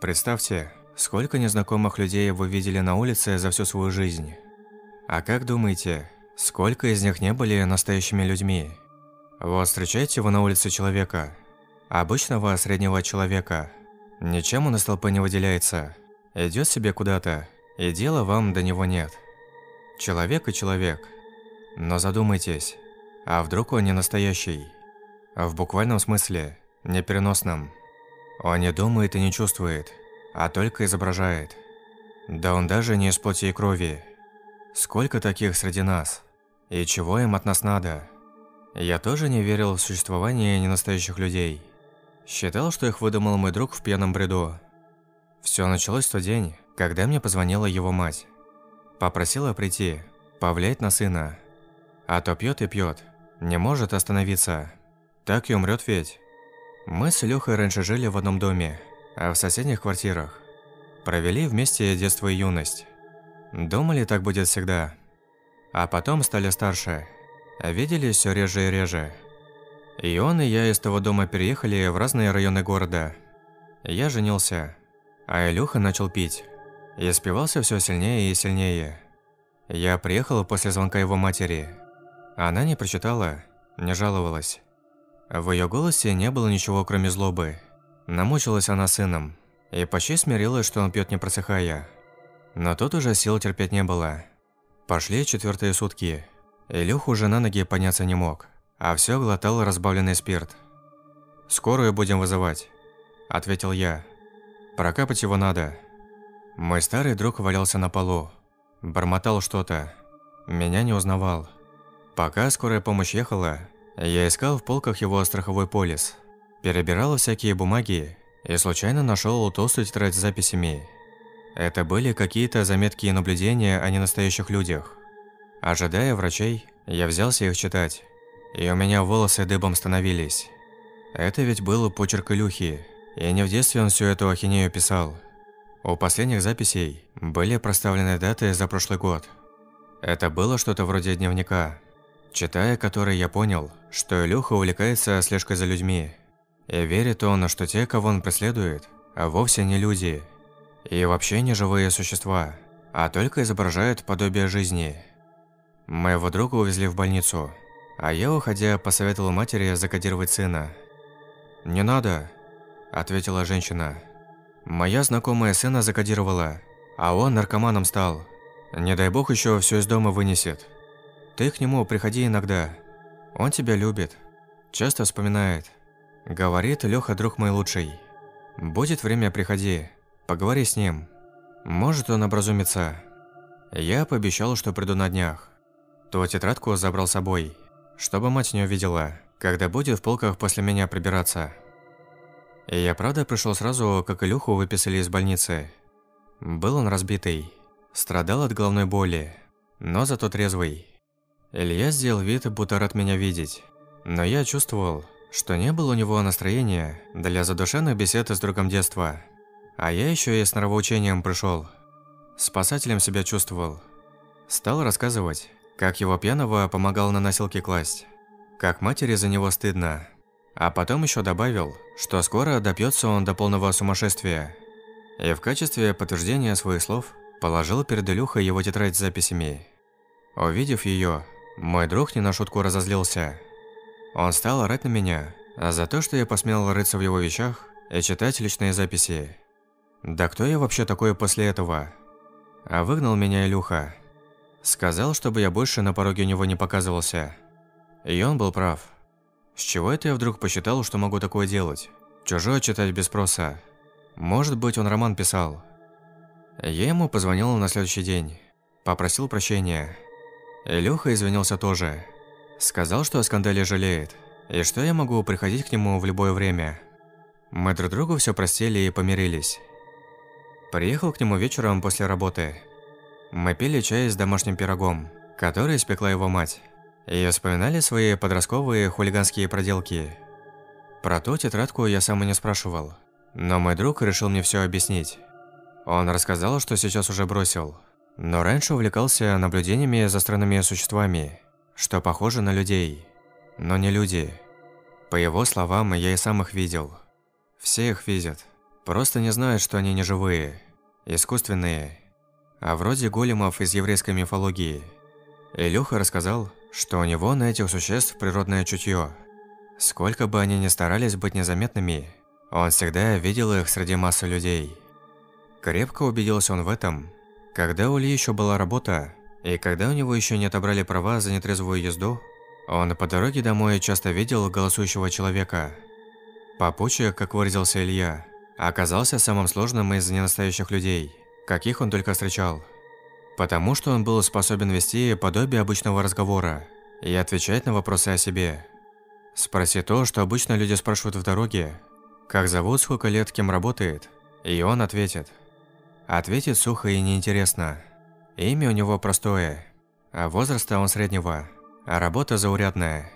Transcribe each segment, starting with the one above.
Представьте, сколько незнакомых людей вы видели на улице за всю свою жизнь. А как думаете, сколько из них не были настоящими людьми? Вот встречаете вы на улице человека, обычного среднего человека. Ничем он из толпы не выделяется. Идет себе куда-то, и дела вам до него нет. Человек и человек. Но задумайтесь, а вдруг он не настоящий? В буквальном смысле, непереносном. Он не думает и не чувствует, а только изображает. Да он даже не из плоти и крови. Сколько таких среди нас? И чего им от нас надо? Я тоже не верил в существование ненастоящих людей. Считал, что их выдумал мой друг в пьяном бреду. Все началось в тот день, когда мне позвонила его мать. Попросила прийти, повлиять на сына. А то пьет и пьет, не может остановиться. Так и умрет ведь. Мы с Илюхой раньше жили в одном доме, а в соседних квартирах. Провели вместе детство и юность. Думали, так будет всегда. А потом стали старше – Виделись все реже и реже. И он, и я из того дома переехали в разные районы города. Я женился, а Илюха начал пить. И спивался все сильнее и сильнее. Я приехал после звонка его матери. Она не прочитала, не жаловалась. В ее голосе не было ничего, кроме злобы. Намучилась она сыном и почти смирилась, что он пьет не просыхая. Но тут уже сил терпеть не было. Пошли четвертые сутки. Илюх уже на ноги подняться не мог, а все глотал разбавленный спирт. «Скорую будем вызывать», – ответил я. «Прокапать его надо». Мой старый друг валялся на полу. Бормотал что-то. Меня не узнавал. Пока скорая помощь ехала, я искал в полках его страховой полис. Перебирал всякие бумаги и случайно нашел толстую тетрадь с записями. Это были какие-то заметки и наблюдения о ненастоящих людях. Ожидая врачей, я взялся их читать, и у меня волосы дыбом становились. Это ведь был почерк Илюхи, и не в детстве он всю эту ахинею писал. У последних записей были проставлены даты за прошлый год. Это было что-то вроде дневника, читая который я понял, что Илюха увлекается слежкой за людьми. И верит он, что те, кого он преследует, а вовсе не люди. И вообще не живые существа, а только изображают подобие жизни – Моего друга увезли в больницу, а я, уходя, посоветовал матери закодировать сына. «Не надо», – ответила женщина. «Моя знакомая сына закодировала, а он наркоманом стал. Не дай бог еще все из дома вынесет. Ты к нему приходи иногда. Он тебя любит, часто вспоминает. Говорит, Леха друг мой лучший. Будет время, приходи, поговори с ним. Может, он образумится». Я пообещал, что приду на днях то тетрадку забрал с собой, чтобы мать не увидела, когда будет в полках после меня прибираться. И я правда пришел сразу, как Илюху выписали из больницы. Был он разбитый, страдал от головной боли, но зато трезвый. Илья сделал вид, будто рад меня видеть, но я чувствовал, что не было у него настроения для задушевных бесед с другом детства. А я еще и с нравоучением пришел. Спасателем себя чувствовал. Стал рассказывать, как его пьяного помогал на носилки класть. Как матери за него стыдно. А потом еще добавил, что скоро допьется он до полного сумасшествия. И в качестве подтверждения своих слов положил перед Илюхой его тетрадь с записями. Увидев ее, мой друг не на шутку разозлился. Он стал орать на меня за то, что я посмел рыться в его вещах и читать личные записи. Да кто я вообще такой после этого? А выгнал меня Илюха. Сказал, чтобы я больше на пороге у него не показывался. И он был прав. С чего это я вдруг посчитал, что могу такое делать? Чужое читать без спроса. Может быть, он роман писал. Я ему позвонил на следующий день. Попросил прощения. Илюха извинился тоже. Сказал, что о скандале жалеет. И что я могу приходить к нему в любое время. Мы друг другу все простили и помирились. Приехал к нему вечером после работы. Мы пили чай с домашним пирогом, который испекла его мать, и вспоминали свои подростковые хулиганские проделки. Про ту тетрадку я сам и не спрашивал, но мой друг решил мне все объяснить. Он рассказал, что сейчас уже бросил, но раньше увлекался наблюдениями за странными существами, что похоже на людей, но не люди. По его словам, я и сам их видел. Все их видят, Просто не знают, что они не живые, искусственные, а вроде големов из еврейской мифологии. Илюха рассказал, что у него на этих существ природное чутье. Сколько бы они ни старались быть незаметными, он всегда видел их среди массы людей. Крепко убедился он в этом, когда у Ли еще была работа, и когда у него еще не отобрали права за нетрезвую езду, он по дороге домой часто видел голосующего человека. Попутчик, как выразился Илья, оказался самым сложным из ненастоящих людей, каких он только встречал. Потому что он был способен вести подобие обычного разговора и отвечать на вопросы о себе. Спроси то, что обычно люди спрашивают в дороге, как зовут, сколько лет, кем работает, и он ответит. Ответит сухо и неинтересно. Имя у него простое, а возраста он среднего, а работа заурядная.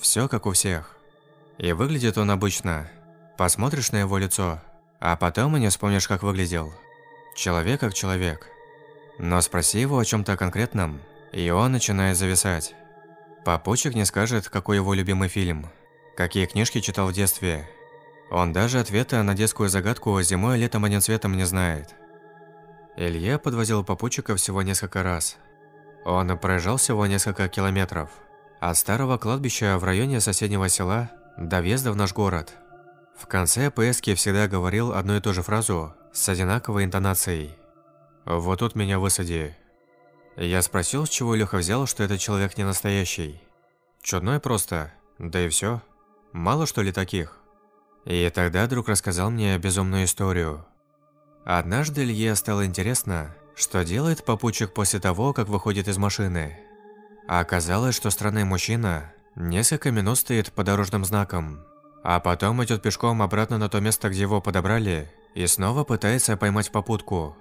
Все как у всех. И выглядит он обычно. Посмотришь на его лицо, а потом и не вспомнишь, как выглядел. Человек как человек. Но спроси его о чем-то конкретном, и он начинает зависать. Попутчик не скажет, какой его любимый фильм, какие книжки читал в детстве. Он даже ответа на детскую загадку зимой и летом одним цветом не знает. Илья подвозил попутчика всего несколько раз. Он проезжал всего несколько километров. От старого кладбища в районе соседнего села до въезда в наш город – в конце поездки всегда говорил одну и ту же фразу с одинаковой интонацией. «Вот тут меня высади». Я спросил, с чего Леха взял, что этот человек не настоящий. Чудной просто, да и все. Мало что ли таких? И тогда друг рассказал мне безумную историю. Однажды Илье стало интересно, что делает попутчик после того, как выходит из машины. А оказалось, что странный мужчина несколько минут стоит по дорожным знакам, а потом идет пешком обратно на то место, где его подобрали, и снова пытается поймать попутку.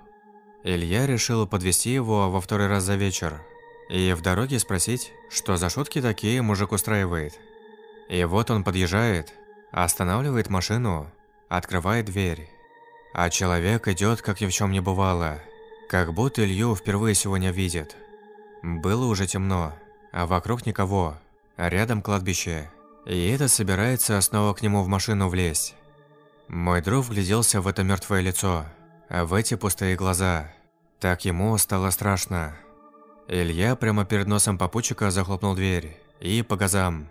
Илья решил подвести его во второй раз за вечер. И в дороге спросить, что за шутки такие мужик устраивает. И вот он подъезжает, останавливает машину, открывает дверь. А человек идет, как ни в чем не бывало, как будто Илью впервые сегодня видит. Было уже темно, а вокруг никого, а рядом кладбище. И это собирается снова к нему в машину влезть. Мой друг вгляделся в это мертвое лицо, в эти пустые глаза. Так ему стало страшно. Илья прямо перед носом попутчика захлопнул дверь и по газам.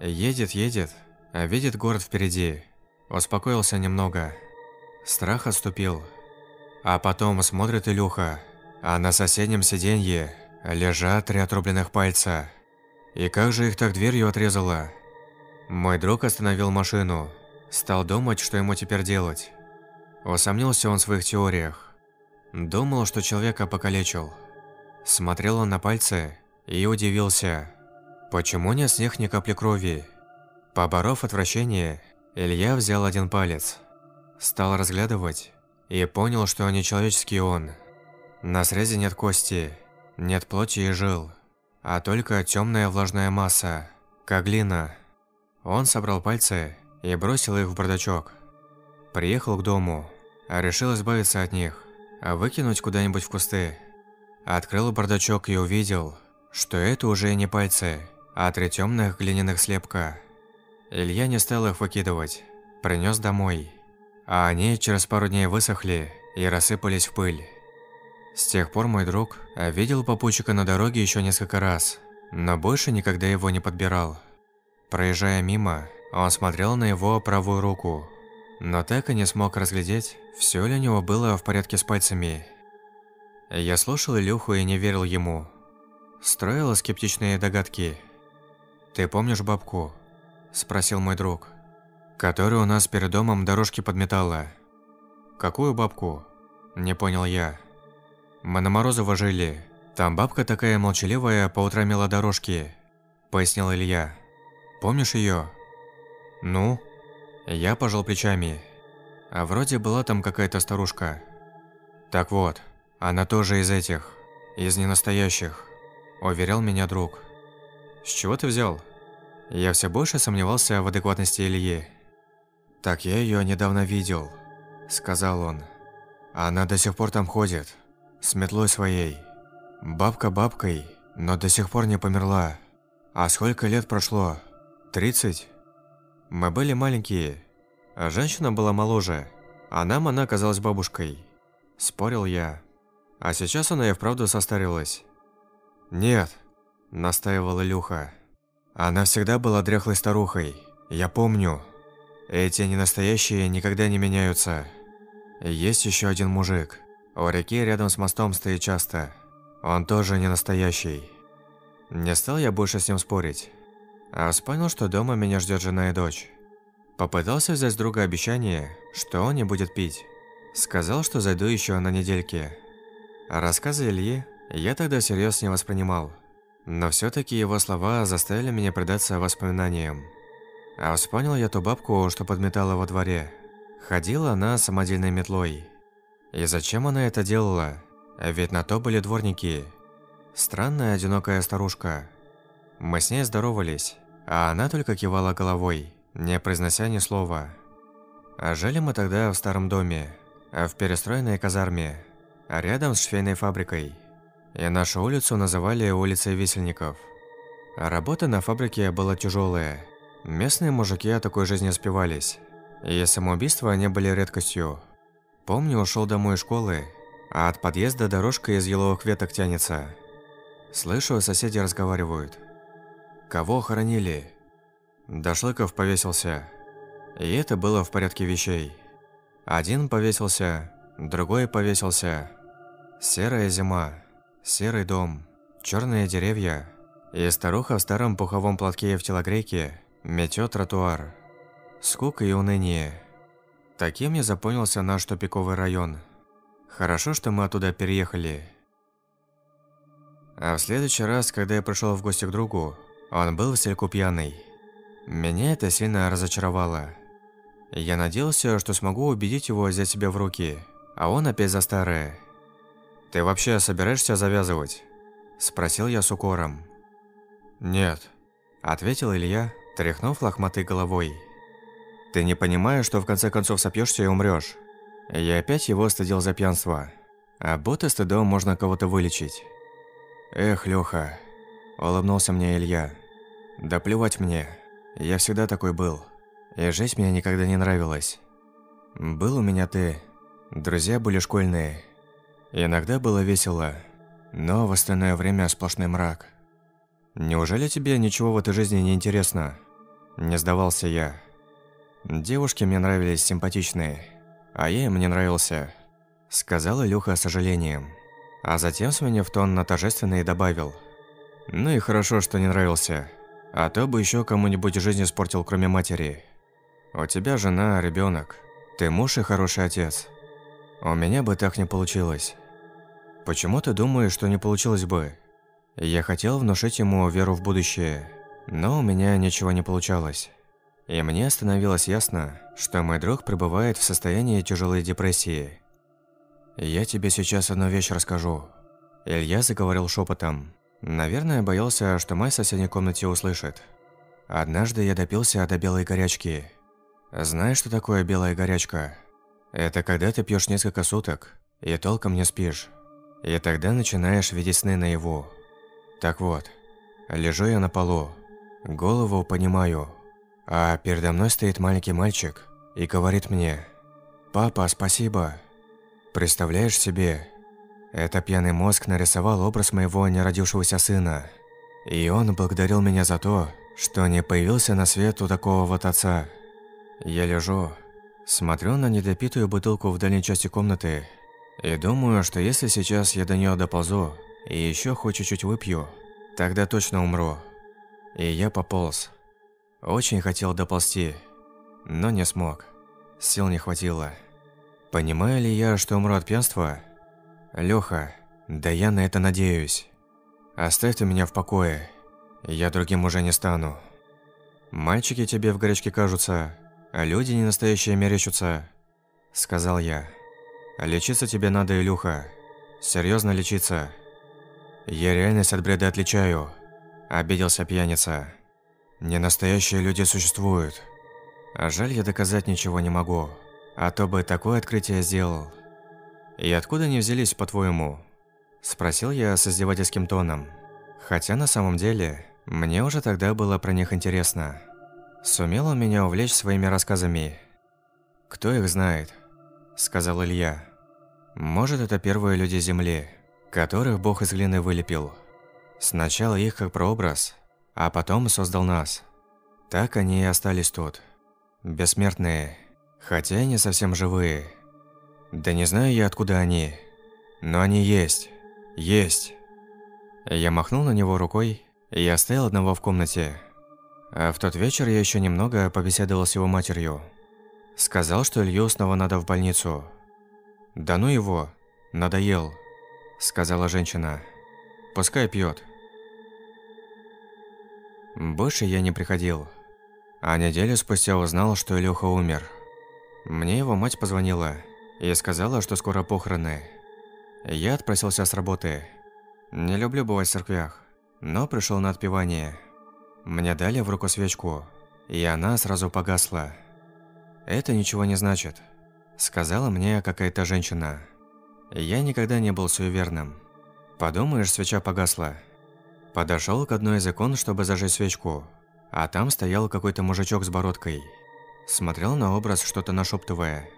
Едет, едет, а видит город впереди. Успокоился немного. Страх отступил. А потом смотрит Илюха, а на соседнем сиденье лежат три отрубленных пальца. И как же их так дверью отрезало? Мой друг остановил машину. Стал думать, что ему теперь делать. Усомнился он в своих теориях. Думал, что человека покалечил. Смотрел он на пальцы и удивился. Почему нет с них ни капли крови? Поборов отвращение, Илья взял один палец. Стал разглядывать и понял, что не человеческий он. На срезе нет кости, нет плоти и жил, а только темная влажная масса, как глина. Он собрал пальцы и бросил их в бардачок. Приехал к дому, а решил избавиться от них, а выкинуть куда-нибудь в кусты. Открыл бардачок и увидел, что это уже не пальцы, а три темных глиняных слепка. Илья не стал их выкидывать, принес домой, а они через пару дней высохли и рассыпались в пыль. С тех пор мой друг видел попутчика на дороге еще несколько раз, но больше никогда его не подбирал. Проезжая мимо, он смотрел на его правую руку, но так и не смог разглядеть, все ли у него было в порядке с пальцами. Я слушал Илюху и не верил ему. Строил скептичные догадки. «Ты помнишь бабку?» – спросил мой друг. «Которая у нас перед домом дорожки подметала». «Какую бабку?» – не понял я. «Мы на Морозово жили. Там бабка такая молчаливая по утрам мела дорожки», – пояснил Илья. Помнишь ее? Ну? Я пожал плечами. А вроде была там какая-то старушка. Так вот, она тоже из этих, из ненастоящих, уверял меня друг. С чего ты взял? Я все больше сомневался в адекватности Ильи. Так я ее недавно видел, сказал он. Она до сих пор там ходит, с метлой своей. Бабка бабкой, но до сих пор не померла. А сколько лет прошло? Тридцать. Мы были маленькие, женщина была моложе. А нам она казалась бабушкой. Спорил я. А сейчас она и вправду состарилась. Нет, настаивал Илюха. Она всегда была дряхлой старухой. Я помню. Эти ненастоящие никогда не меняются. Есть еще один мужик. У реки рядом с мостом стоит часто. Он тоже не настоящий. Не стал я больше с ним спорить. А вспомнил, что дома меня ждет жена и дочь. Попытался взять с друга обещание, что он не будет пить. Сказал, что зайду еще на недельке. Рассказы Ильи я тогда всерьез не воспринимал. Но все таки его слова заставили меня предаться воспоминаниям. А вспомнил я ту бабку, что подметала во дворе. Ходила она самодельной метлой. И зачем она это делала? Ведь на то были дворники. Странная одинокая старушка. Мы с ней здоровались, а она только кивала головой, не произнося ни слова. А жили мы тогда в старом доме, в перестроенной казарме, рядом с швейной фабрикой. И нашу улицу называли улицей висельников. А работа на фабрике была тяжелая. Местные мужики о такой жизни спивались. И самоубийства не были редкостью. Помню, ушел домой из школы, а от подъезда дорожка из еловых веток тянется. Слышу, соседи разговаривают. Кого хоронили? Дошлыков повесился. И это было в порядке вещей. Один повесился, другой повесился. Серая зима, серый дом, черные деревья и старуха в старом пуховом платке и в телогрейке метет тротуар. Скука и уныние. Таким мне запомнился наш тупиковый район. Хорошо, что мы оттуда переехали. А в следующий раз, когда я пришел в гости к другу, он был в стельку пьяный. Меня это сильно разочаровало. Я надеялся, что смогу убедить его взять себя в руки, а он опять за старое. «Ты вообще собираешься завязывать?» – спросил я с укором. «Нет», – ответил Илья, тряхнув лохматой головой. Ты не понимаешь, что в конце концов сопьешься и умрешь. Я опять его стыдил за пьянство. А будто стыдом можно кого-то вылечить. Эх, Лёха, улыбнулся мне Илья. Да плевать мне. Я всегда такой был. И жить мне никогда не нравилось. Был у меня ты. Друзья были школьные. Иногда было весело. Но в остальное время сплошной мрак. Неужели тебе ничего в этой жизни не интересно? Не сдавался я. Девушки мне нравились симпатичные, а я им не нравился, сказал Илюха с сожалением. А затем, сменив тон на торжественный, добавил. Ну и хорошо, что не нравился, а то бы еще кому-нибудь жизнь испортил, кроме матери. У тебя жена, ребенок, ты муж и хороший отец. У меня бы так не получилось. Почему ты думаешь, что не получилось бы? Я хотел внушить ему веру в будущее, но у меня ничего не получалось. И мне становилось ясно, что мой друг пребывает в состоянии тяжелой депрессии. «Я тебе сейчас одну вещь расскажу». Илья заговорил шепотом. Наверное, боялся, что мой в соседней комнате услышит. Однажды я допился до белой горячки. Знаешь, что такое белая горячка? Это когда ты пьешь несколько суток и толком не спишь. И тогда начинаешь видеть сны наяву. Так вот, лежу я на полу, голову понимаю – а передо мной стоит маленький мальчик и говорит мне «Папа, спасибо». Представляешь себе, это пьяный мозг нарисовал образ моего неродившегося сына. И он благодарил меня за то, что не появился на свет у такого вот отца. Я лежу, смотрю на недопитую бутылку в дальней части комнаты и думаю, что если сейчас я до нее доползу и еще хоть чуть-чуть выпью, тогда точно умру. И я пополз. Очень хотел доползти, но не смог. Сил не хватило. Понимаю ли я, что умру от пьянства? Лёха, да я на это надеюсь. Оставь меня в покое. Я другим уже не стану. Мальчики тебе в горячке кажутся, а люди не настоящие мерещутся, сказал я. Лечиться тебе надо, Илюха. Серьезно лечиться. Я реальность от бреда отличаю, обиделся пьяница. Ненастоящие люди существуют. А жаль, я доказать ничего не могу. А то бы такое открытие сделал. И откуда они взялись, по-твоему? Спросил я с издевательским тоном. Хотя на самом деле, мне уже тогда было про них интересно. Сумел он меня увлечь своими рассказами. Кто их знает? сказал Илья. Может, это первые люди Земли, которых Бог из глины вылепил. Сначала их как прообраз, а потом создал нас. Так они и остались тут. Бессмертные, хотя и не совсем живые. Да не знаю я, откуда они, но они есть. Есть. Я махнул на него рукой и оставил одного в комнате. А в тот вечер я еще немного побеседовал с его матерью. Сказал, что Илью снова надо в больницу. «Да ну его, надоел», – сказала женщина. «Пускай пьет. Больше я не приходил. А неделю спустя узнал, что Илюха умер. Мне его мать позвонила и сказала, что скоро похороны. Я отпросился с работы. Не люблю бывать в церквях, но пришел на отпевание. Мне дали в руку свечку, и она сразу погасла. «Это ничего не значит», – сказала мне какая-то женщина. Я никогда не был суеверным. Подумаешь, свеча погасла. Подошел к одной из икон, чтобы зажечь свечку, а там стоял какой-то мужичок с бородкой. Смотрел на образ, что-то нашептывая.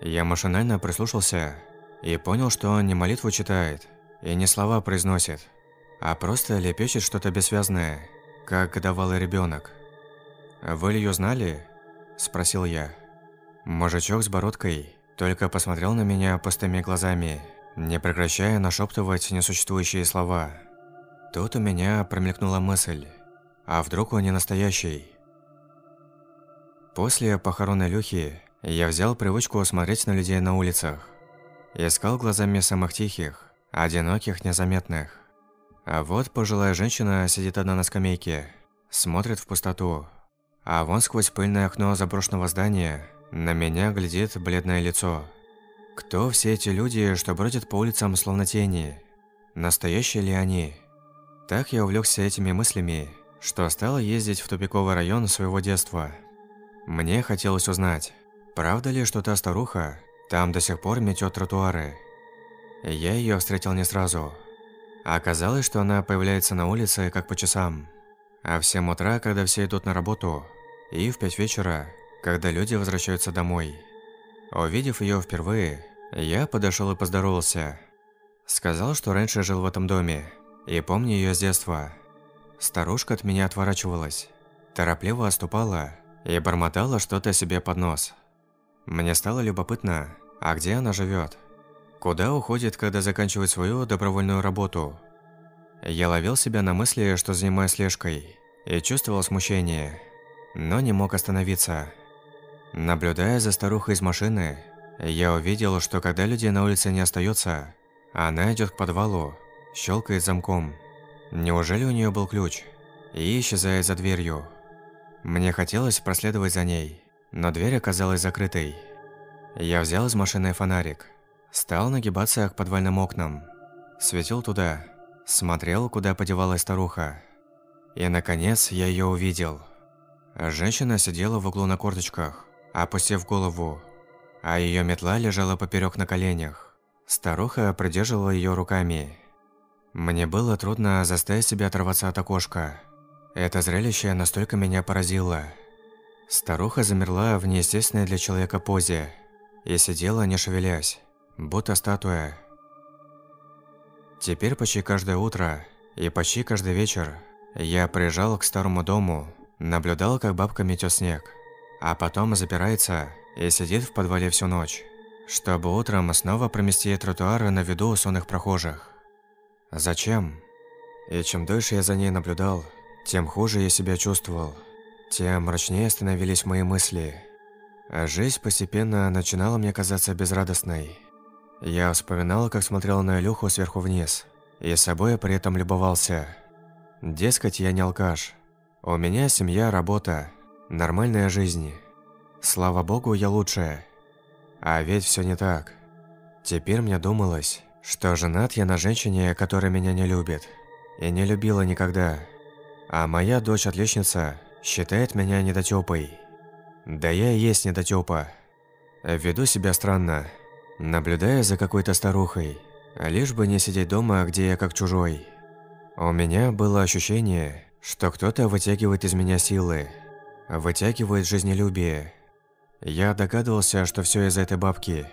Я машинально прислушался и понял, что он не молитву читает и не слова произносит, а просто лепечет что-то бессвязное, как годовалый ребенок. «Вы ее знали?» – спросил я. Мужичок с бородкой только посмотрел на меня пустыми глазами, не прекращая нашептывать несуществующие слова. Тут у меня промелькнула мысль, а вдруг он не настоящий? После похорон Илюхи я взял привычку смотреть на людей на улицах. Искал глазами самых тихих, одиноких, незаметных. А вот пожилая женщина сидит одна на скамейке, смотрит в пустоту. А вон сквозь пыльное окно заброшенного здания на меня глядит бледное лицо. Кто все эти люди, что бродят по улицам словно тени? Настоящие ли они? Так я увлекся этими мыслями, что стал ездить в тупиковый район своего детства. Мне хотелось узнать, правда ли, что та старуха там до сих пор метет тротуары. Я ее встретил не сразу. оказалось, что она появляется на улице как по часам. А в 7 утра, когда все идут на работу, и в 5 вечера, когда люди возвращаются домой. Увидев ее впервые, я подошел и поздоровался. Сказал, что раньше жил в этом доме, и помню ее с детства. Старушка от меня отворачивалась, торопливо отступала и бормотала что-то себе под нос. Мне стало любопытно, а где она живет? Куда уходит, когда заканчивает свою добровольную работу? Я ловил себя на мысли, что занимаюсь слежкой, и чувствовал смущение, но не мог остановиться. Наблюдая за старухой из машины, я увидел, что когда людей на улице не остается, она идет к подвалу, щелкает замком. Неужели у нее был ключ? И исчезает за дверью. Мне хотелось проследовать за ней, но дверь оказалась закрытой. Я взял из машины фонарик, стал нагибаться к подвальным окнам, светил туда, смотрел, куда подевалась старуха. И, наконец, я ее увидел. Женщина сидела в углу на корточках, опустив голову, а ее метла лежала поперек на коленях. Старуха придерживала ее руками. Мне было трудно заставить себя оторваться от окошка. Это зрелище настолько меня поразило. Старуха замерла в неестественной для человека позе и сидела, не шевелясь, будто статуя. Теперь почти каждое утро и почти каждый вечер я приезжал к старому дому, наблюдал, как бабка метет снег – а потом запирается и сидит в подвале всю ночь, чтобы утром снова промести тротуары на виду у сонных прохожих. Зачем? И чем дольше я за ней наблюдал, тем хуже я себя чувствовал, тем мрачнее становились мои мысли. А жизнь постепенно начинала мне казаться безрадостной. Я вспоминал, как смотрел на Илюху сверху вниз, и собой при этом любовался. Дескать, я не алкаш. У меня семья, работа, Нормальная жизнь. Слава богу, я лучшая. А ведь все не так. Теперь мне думалось, что женат я на женщине, которая меня не любит. И не любила никогда. А моя дочь-отличница считает меня недотёпой. Да я и есть недотёпа. Веду себя странно, наблюдая за какой-то старухой, лишь бы не сидеть дома, где я как чужой. У меня было ощущение, что кто-то вытягивает из меня силы, вытягивает жизнелюбие. Я догадывался, что все из-за этой бабки.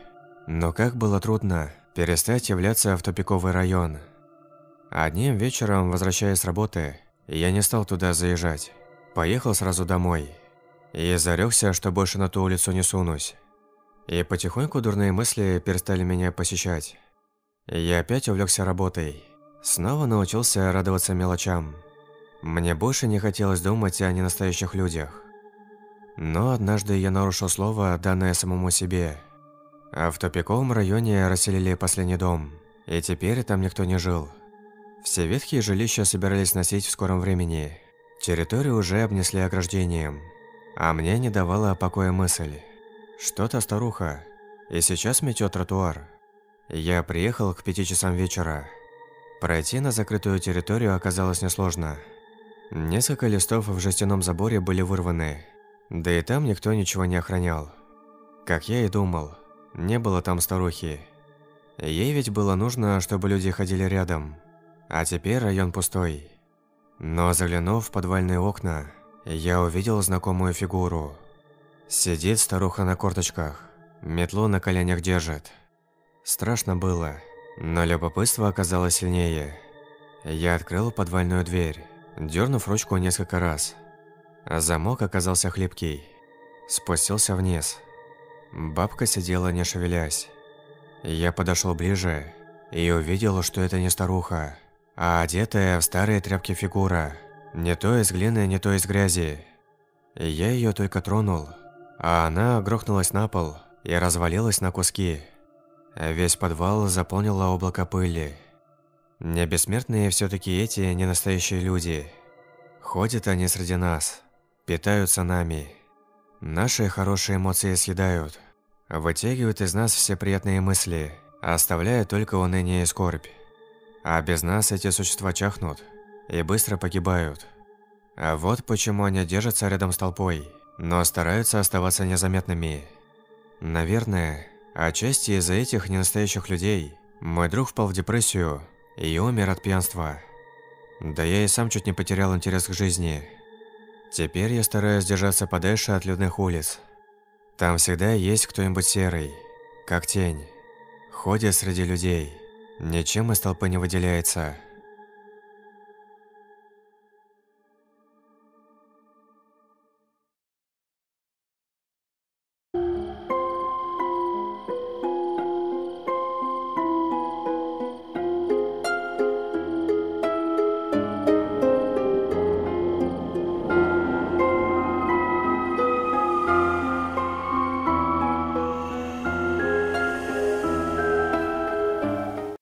Но как было трудно перестать являться в тупиковый район. Одним вечером, возвращаясь с работы, я не стал туда заезжать. Поехал сразу домой. И зарёкся, что больше на ту улицу не сунусь. И потихоньку дурные мысли перестали меня посещать. Я опять увлекся работой. Снова научился радоваться мелочам. Мне больше не хотелось думать о ненастоящих людях. Но однажды я нарушил слово, данное самому себе. А в тупиковом районе расселили последний дом, и теперь там никто не жил. Все ветхие жилища собирались носить в скором времени. Территорию уже обнесли ограждением. А мне не давала покоя мысль. Что-то старуха, и сейчас метет тротуар. Я приехал к пяти часам вечера. Пройти на закрытую территорию оказалось несложно. Несколько листов в жестяном заборе были вырваны, да и там никто ничего не охранял. Как я и думал, не было там старухи. Ей ведь было нужно, чтобы люди ходили рядом. А теперь район пустой. Но заглянув в подвальные окна, я увидел знакомую фигуру. Сидит старуха на корточках, метлу на коленях держит. Страшно было. Но любопытство оказалось сильнее. Я открыл подвальную дверь, дернув ручку несколько раз. Замок оказался хлипкий. Спустился вниз. Бабка сидела не шевелясь. Я подошел ближе и увидел, что это не старуха, а одетая в старые тряпки фигура. Не то из глины, не то из грязи. Я ее только тронул, а она грохнулась на пол и развалилась на куски. Весь подвал заполнило облако пыли. Не бессмертные все-таки эти не настоящие люди. Ходят они среди нас, питаются нами. Наши хорошие эмоции съедают, вытягивают из нас все приятные мысли, оставляя только уныние и скорбь. А без нас эти существа чахнут и быстро погибают. А вот почему они держатся рядом с толпой, но стараются оставаться незаметными. Наверное, Отчасти из-за этих ненастоящих людей мой друг впал в депрессию и умер от пьянства. Да я и сам чуть не потерял интерес к жизни. Теперь я стараюсь держаться подальше от людных улиц. Там всегда есть кто-нибудь серый, как тень. Ходит среди людей, ничем из толпы не выделяется.